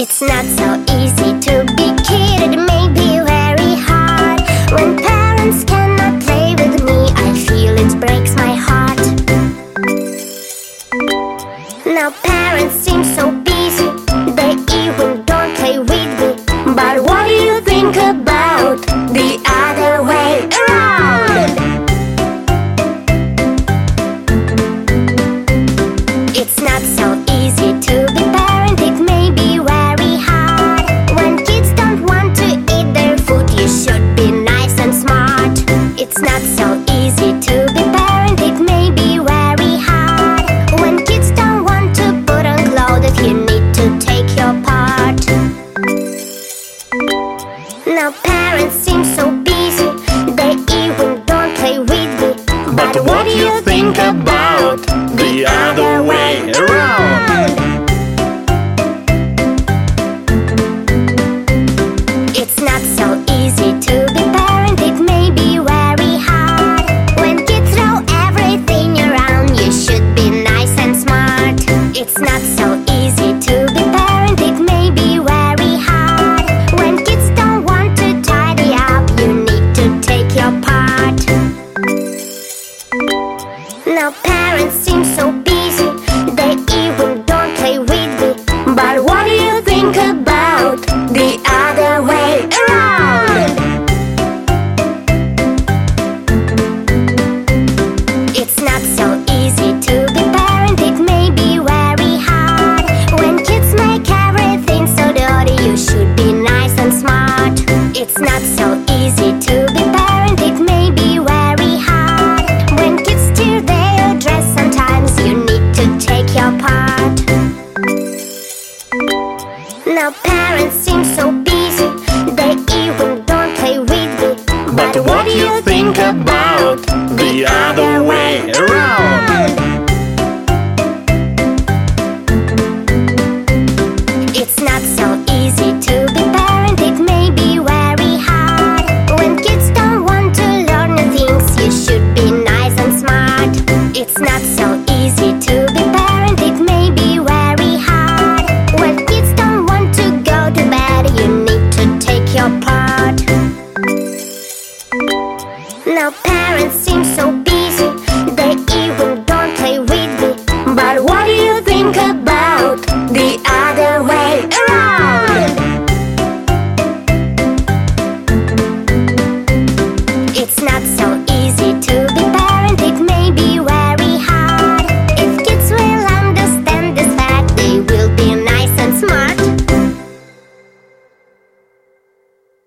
It's not so easy to be kid. It may be very hard when parents cannot play with me. I feel it breaks my heart. Now parents seem so busy. They even don't play with me. But what do you think about the other way around? It's not so easy to be Now parents seem so busy. They even don't play with me. But what do you think about the other way around? It's not so easy to be parent. It may be very hard. When kids make everything so dirty, you should be nice and smart. It's not so Now parents seem so busy. They even don't play with me. But what do you think about the other way around? our parents seem so